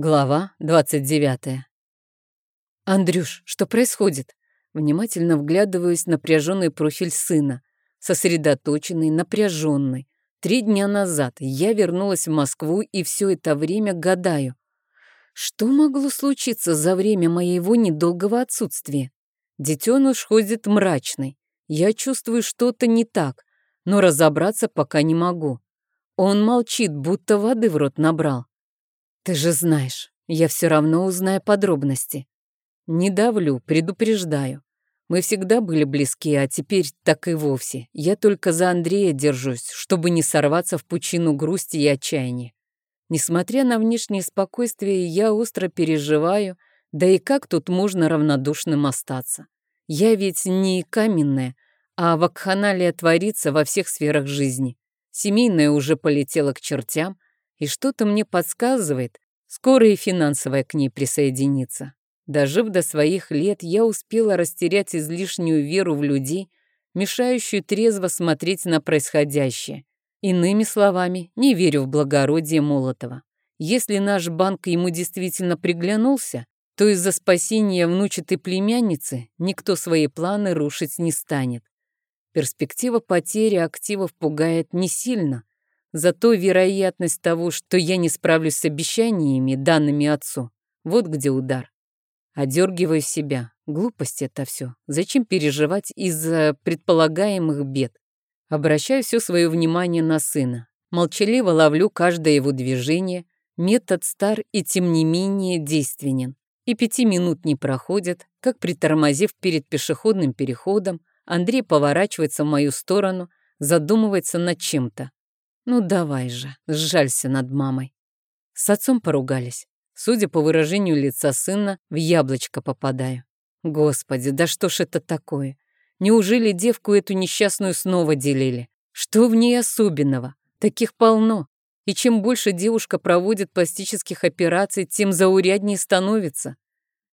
Глава 29. «Андрюш, что происходит?» Внимательно вглядываюсь в напряженный профиль сына. Сосредоточенный, напряженный. Три дня назад я вернулась в Москву и все это время гадаю. Что могло случиться за время моего недолгого отсутствия? Детеныш ходит мрачный. Я чувствую что-то не так, но разобраться пока не могу. Он молчит, будто воды в рот набрал. Ты же знаешь, я все равно узнаю подробности. Не давлю, предупреждаю. Мы всегда были близки, а теперь так и вовсе. Я только за Андрея держусь, чтобы не сорваться в пучину грусти и отчаяния. Несмотря на внешнее спокойствие, я остро переживаю, да и как тут можно равнодушным остаться? Я ведь не каменная, а вакханалия творится во всех сферах жизни. Семейная уже полетела к чертям, и что-то мне подсказывает, скоро и финансовая к ней присоединится. Дожив до своих лет, я успела растерять излишнюю веру в людей, мешающую трезво смотреть на происходящее. Иными словами, не верю в благородие Молотова. Если наш банк ему действительно приглянулся, то из-за спасения внучатой племянницы никто свои планы рушить не станет. Перспектива потери активов пугает не сильно, Зато вероятность того, что я не справлюсь с обещаниями, данными отцу, вот где удар. Одергиваю себя. Глупость это все. Зачем переживать из-за предполагаемых бед? Обращаю все свое внимание на сына. Молчаливо ловлю каждое его движение. Метод стар и тем не менее действенен. И пяти минут не проходит, как притормозив перед пешеходным переходом, Андрей поворачивается в мою сторону, задумывается над чем-то. Ну давай же, сжалься над мамой. С отцом поругались. Судя по выражению лица сына, в яблочко попадаю. Господи, да что ж это такое? Неужели девку эту несчастную снова делили? Что в ней особенного? Таких полно. И чем больше девушка проводит пластических операций, тем зауряднее становится.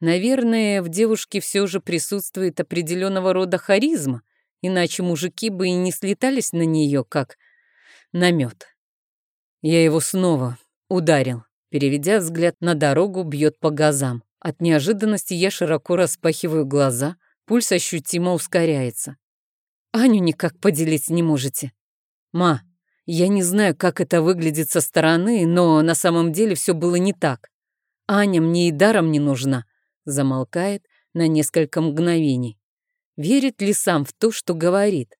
Наверное, в девушке все же присутствует определенного рода харизма, иначе мужики бы и не слетались на нее, как намет. Я его снова ударил. Переведя взгляд на дорогу, бьет по газам. От неожиданности я широко распахиваю глаза, пульс ощутимо ускоряется. Аню никак поделить не можете. Ма, я не знаю, как это выглядит со стороны, но на самом деле все было не так. Аня мне и даром не нужна. Замолкает на несколько мгновений. Верит ли сам в то, что говорит?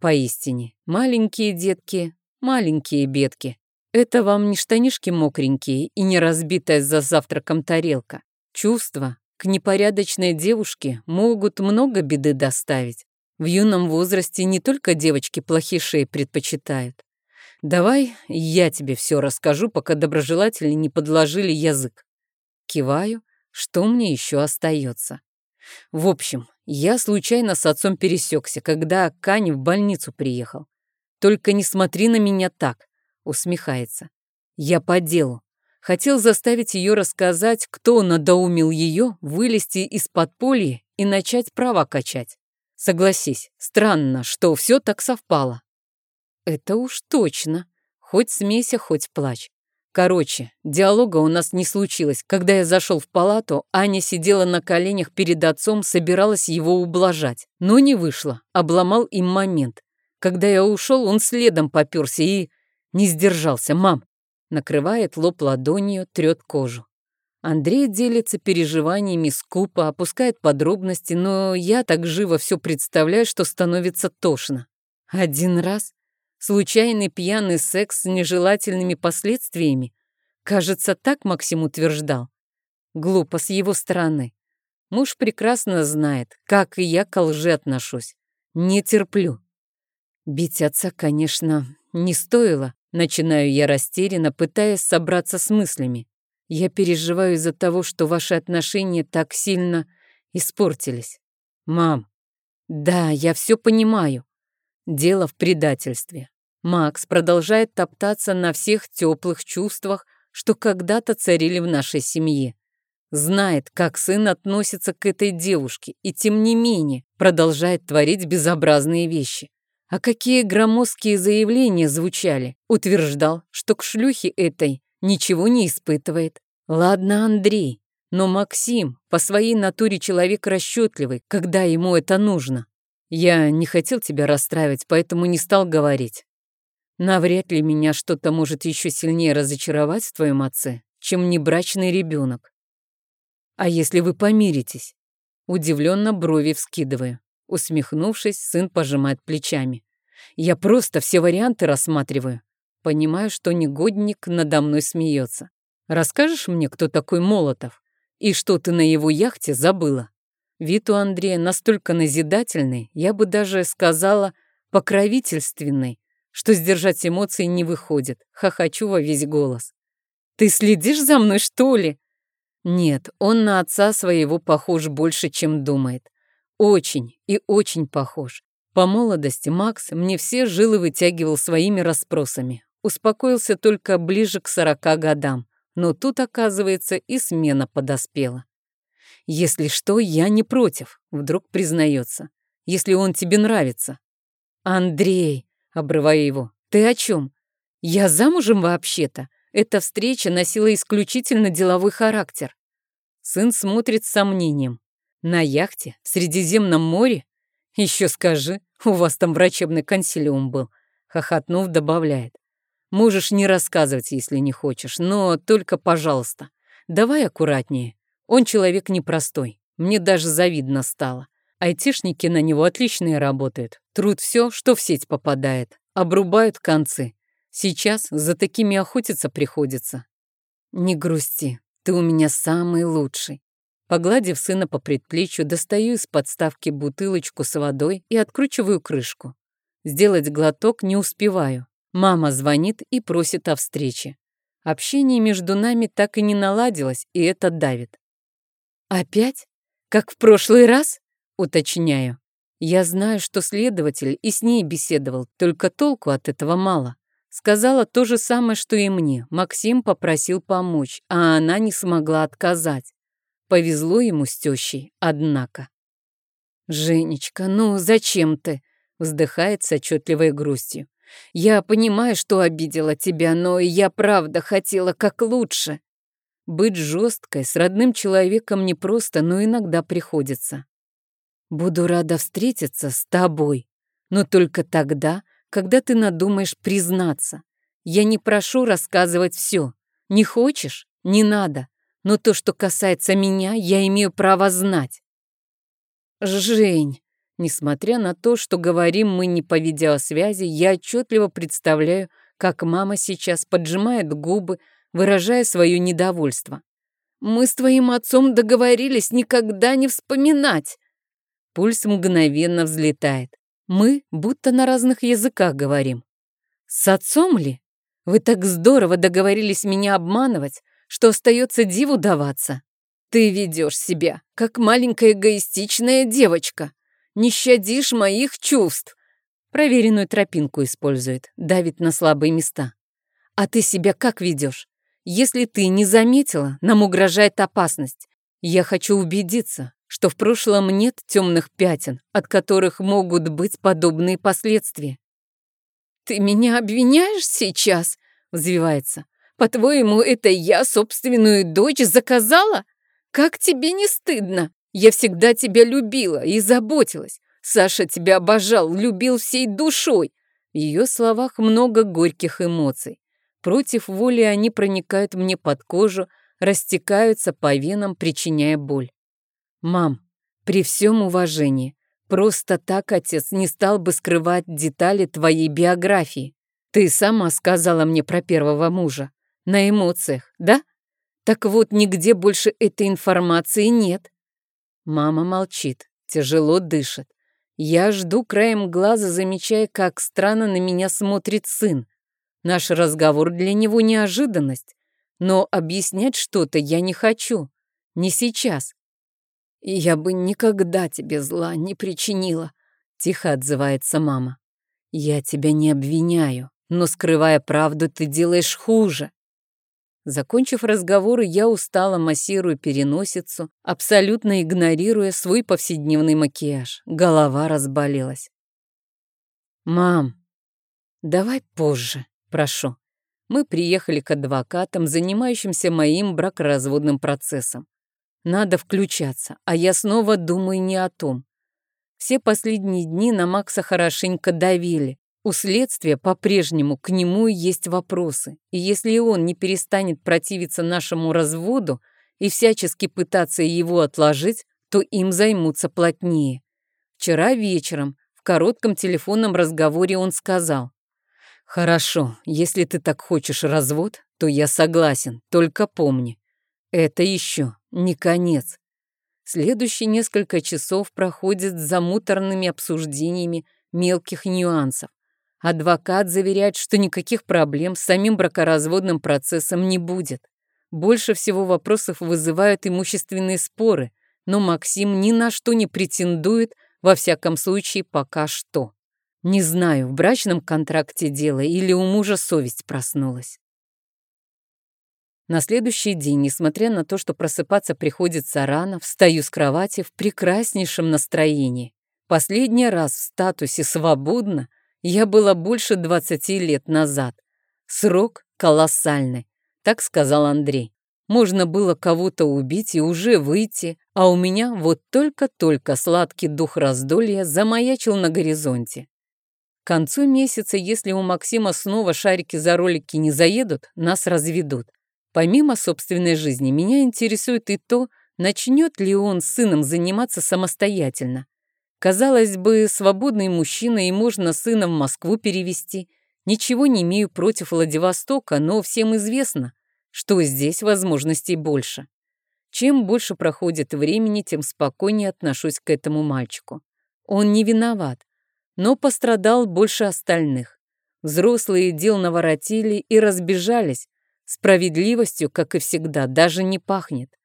Поистине, маленькие детки Маленькие бедки. Это вам не штанишки мокренькие и не разбитая за завтраком тарелка. Чувства к непорядочной девушке могут много беды доставить. В юном возрасте не только девочки плохишей предпочитают. Давай я тебе все расскажу, пока доброжелатели не подложили язык. Киваю, что мне еще остается. В общем, я случайно с отцом пересекся, когда Кань в больницу приехал. Только не смотри на меня так, усмехается. Я по делу. Хотел заставить ее рассказать, кто надоумил ее вылезти из подполья и начать права качать. Согласись, странно, что все так совпало. Это уж точно. Хоть смейся, хоть плачь. Короче, диалога у нас не случилось. Когда я зашел в палату, Аня сидела на коленях перед отцом, собиралась его ублажать. Но не вышло, обломал им момент. Когда я ушел, он следом поперся и не сдержался. «Мам!» Накрывает лоб ладонью, трет кожу. Андрей делится переживаниями скупо, опускает подробности, но я так живо все представляю, что становится тошно. Один раз? Случайный пьяный секс с нежелательными последствиями? Кажется, так Максим утверждал. Глупо с его стороны. Муж прекрасно знает, как и я к лжи отношусь. Не терплю. Бить отца, конечно, не стоило. Начинаю я растерянно, пытаясь собраться с мыслями. Я переживаю из-за того, что ваши отношения так сильно испортились. Мам, да, я все понимаю. Дело в предательстве. Макс продолжает топтаться на всех теплых чувствах, что когда-то царили в нашей семье. Знает, как сын относится к этой девушке, и тем не менее продолжает творить безобразные вещи. А какие громоздкие заявления звучали. Утверждал, что к шлюхе этой ничего не испытывает. Ладно, Андрей, но Максим по своей натуре человек расчетливый, когда ему это нужно. Я не хотел тебя расстраивать, поэтому не стал говорить. Навряд ли меня что-то может еще сильнее разочаровать в твоем отце, чем небрачный ребенок. А если вы помиритесь? Удивленно брови вскидываю. Усмехнувшись, сын пожимает плечами. Я просто все варианты рассматриваю. Понимаю, что негодник надо мной смеется. Расскажешь мне, кто такой Молотов? И что ты на его яхте забыла? Вид у Андрея настолько назидательный, я бы даже сказала, покровительственный, что сдержать эмоции не выходит. Хохочу во весь голос. «Ты следишь за мной, что ли?» Нет, он на отца своего похож больше, чем думает. Очень и очень похож. По молодости Макс мне все жилы вытягивал своими расспросами. Успокоился только ближе к сорока годам. Но тут, оказывается, и смена подоспела. «Если что, я не против», — вдруг признается. «Если он тебе нравится». «Андрей», — обрываю его, — «ты о чем? Я замужем вообще-то. Эта встреча носила исключительно деловой характер». Сын смотрит с сомнением. «На яхте? В Средиземном море? Еще скажи, у вас там врачебный консилиум был», — хохотнув, добавляет. «Можешь не рассказывать, если не хочешь, но только, пожалуйста, давай аккуратнее. Он человек непростой, мне даже завидно стало. Айтишники на него отличные работают, труд все, что в сеть попадает, обрубают концы. Сейчас за такими охотиться приходится. Не грусти, ты у меня самый лучший. Погладив сына по предплечью, достаю из подставки бутылочку с водой и откручиваю крышку. Сделать глоток не успеваю. Мама звонит и просит о встрече. Общение между нами так и не наладилось, и это давит. «Опять? Как в прошлый раз?» — уточняю. Я знаю, что следователь и с ней беседовал, только толку от этого мало. Сказала то же самое, что и мне. Максим попросил помочь, а она не смогла отказать. Повезло ему с тещей, однако. «Женечка, ну зачем ты?» — вздыхает с отчетливой грустью. «Я понимаю, что обидела тебя, но я правда хотела как лучше. Быть жесткой с родным человеком непросто, но иногда приходится. Буду рада встретиться с тобой, но только тогда, когда ты надумаешь признаться. Я не прошу рассказывать все. Не хочешь? Не надо. Но то, что касается меня, я имею право знать. Жень, несмотря на то, что говорим мы не по видеосвязи, я отчетливо представляю, как мама сейчас поджимает губы, выражая свое недовольство. «Мы с твоим отцом договорились никогда не вспоминать!» Пульс мгновенно взлетает. Мы будто на разных языках говорим. «С отцом ли? Вы так здорово договорились меня обманывать, что остается диву даваться. Ты ведешь себя, как маленькая эгоистичная девочка. Не щадишь моих чувств!» Проверенную тропинку использует, давит на слабые места. «А ты себя как ведешь? Если ты не заметила, нам угрожает опасность. Я хочу убедиться, что в прошлом нет темных пятен, от которых могут быть подобные последствия. «Ты меня обвиняешь сейчас?» — взвивается. «По-твоему, это я собственную дочь заказала? Как тебе не стыдно? Я всегда тебя любила и заботилась. Саша тебя обожал, любил всей душой». В ее словах много горьких эмоций. Против воли они проникают мне под кожу, растекаются по венам, причиняя боль. «Мам, при всем уважении, просто так отец не стал бы скрывать детали твоей биографии. Ты сама сказала мне про первого мужа. На эмоциях, да? Так вот, нигде больше этой информации нет». Мама молчит, тяжело дышит. Я жду краем глаза, замечая, как странно на меня смотрит сын. Наш разговор для него неожиданность. Но объяснять что-то я не хочу. Не сейчас. «Я бы никогда тебе зла не причинила», — тихо отзывается мама. «Я тебя не обвиняю, но, скрывая правду, ты делаешь хуже». Закончив разговор, я устало массирую переносицу, абсолютно игнорируя свой повседневный макияж. Голова разболелась. «Мам, давай позже», прошу. мы приехали к адвокатам, занимающимся моим бракоразводным процессом. Надо включаться, а я снова думаю не о том. Все последние дни на Макса хорошенько давили. У следствия по-прежнему к нему есть вопросы. И если он не перестанет противиться нашему разводу и всячески пытаться его отложить, то им займутся плотнее. Вчера вечером в коротком телефонном разговоре он сказал, «Хорошо, если ты так хочешь развод, то я согласен, только помни, это еще не конец. Следующие несколько часов проходят за муторными обсуждениями мелких нюансов. Адвокат заверяет, что никаких проблем с самим бракоразводным процессом не будет. Больше всего вопросов вызывают имущественные споры, но Максим ни на что не претендует, во всяком случае, пока что. Не знаю, в брачном контракте дело или у мужа совесть проснулась. На следующий день, несмотря на то, что просыпаться приходится рано, встаю с кровати в прекраснейшем настроении. Последний раз в статусе «свободно» я была больше 20 лет назад. Срок колоссальный, так сказал Андрей. Можно было кого-то убить и уже выйти, а у меня вот только-только сладкий дух раздолья замаячил на горизонте. К концу месяца, если у Максима снова шарики за ролики не заедут, нас разведут. Помимо собственной жизни, меня интересует и то, начнет ли он с сыном заниматься самостоятельно. Казалось бы, свободный мужчина и можно сына в Москву перевести. Ничего не имею против Владивостока, но всем известно, что здесь возможностей больше. Чем больше проходит времени, тем спокойнее отношусь к этому мальчику. Он не виноват, но пострадал больше остальных. Взрослые дел наворотили и разбежались, Справедливостью, как и всегда, даже не пахнет.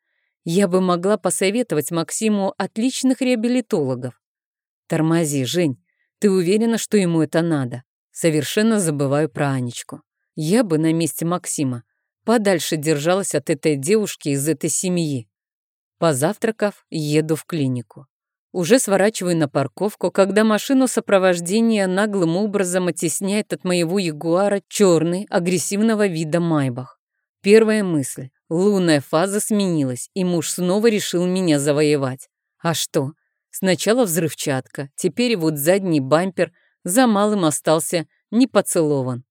Я бы могла посоветовать Максиму отличных реабилитологов. Тормози, Жень. Ты уверена, что ему это надо? Совершенно забываю про Анечку. Я бы на месте Максима подальше держалась от этой девушки из этой семьи. Позавтракав, еду в клинику. Уже сворачиваю на парковку, когда машину сопровождения наглым образом оттесняет от моего ягуара черный, агрессивного вида майбах. Первая мысль. Лунная фаза сменилась, и муж снова решил меня завоевать. А что? Сначала взрывчатка, теперь вот задний бампер за малым остался не поцелован.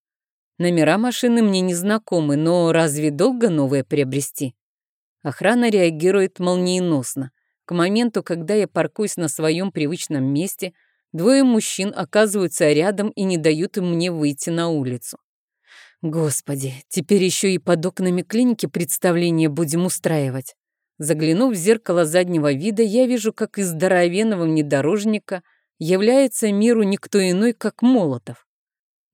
Номера машины мне не знакомы, но разве долго новое приобрести? Охрана реагирует молниеносно. К моменту, когда я паркуюсь на своем привычном месте, двое мужчин оказываются рядом и не дают мне выйти на улицу. Господи, теперь еще и под окнами клиники представление будем устраивать. Заглянув в зеркало заднего вида, я вижу, как из здоровенного внедорожника является миру никто иной, как Молотов.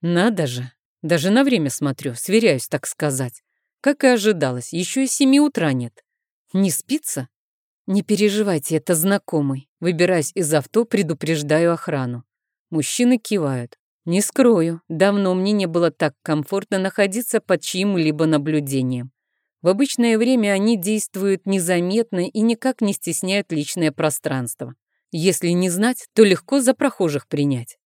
Надо же, даже на время смотрю, сверяюсь, так сказать. Как и ожидалось, еще и семи утра нет. Не спится? «Не переживайте, это знакомый». Выбираясь из авто, предупреждаю охрану. Мужчины кивают. Не скрою, давно мне не было так комфортно находиться под чьим-либо наблюдением. В обычное время они действуют незаметно и никак не стесняют личное пространство. Если не знать, то легко за прохожих принять.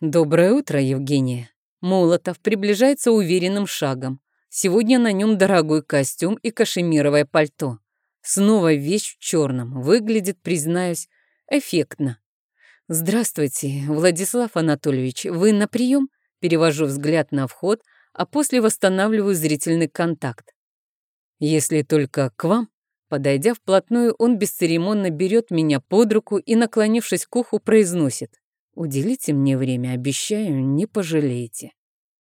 Доброе утро, Евгения. Молотов приближается уверенным шагом. Сегодня на нем дорогой костюм и кашемировое пальто. Снова вещь в черном. Выглядит, признаюсь, эффектно. «Здравствуйте, Владислав Анатольевич. Вы на прием?» Перевожу взгляд на вход, а после восстанавливаю зрительный контакт. «Если только к вам». Подойдя вплотную, он бесцеремонно берет меня под руку и, наклонившись к уху, произносит. «Уделите мне время, обещаю, не пожалеете».